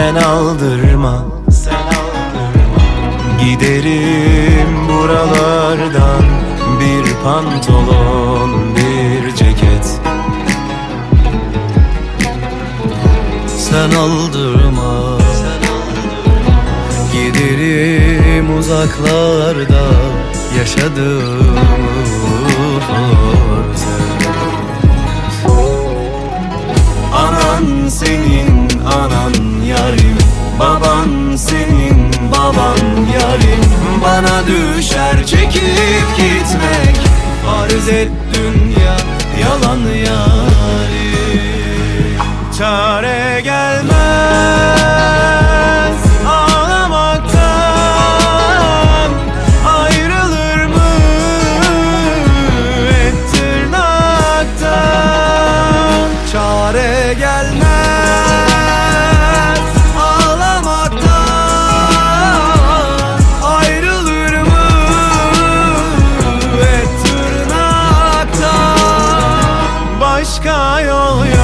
Sen aldırma. Sen aldırma. Giderim buralardan. Bir pantolon bir ceket. Sen aldırma. Giderim uzaklarda Yaşadığım Anan senin Farz et dünya yalan yarim Çare gelmez ağlamaktan Ayrılır mı? Et tırnaktan Çare gelmez Başka yol yok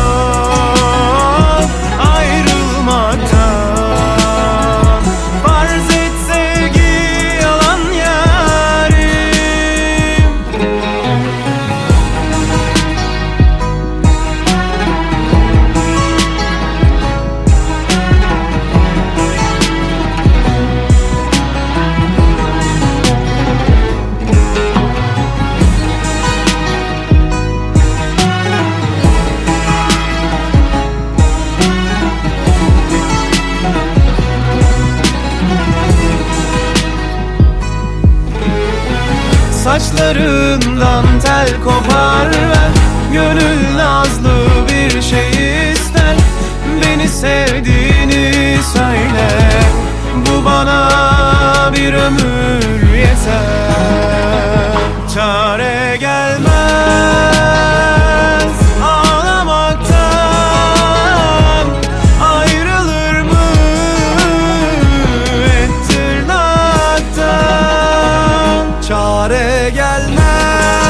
Saçlarından tel kopar ver Gönül nazlı bir şey ister. Beni sevdiğini söyle Bu bana bir ömür yeter. Çare gelmez gelmez.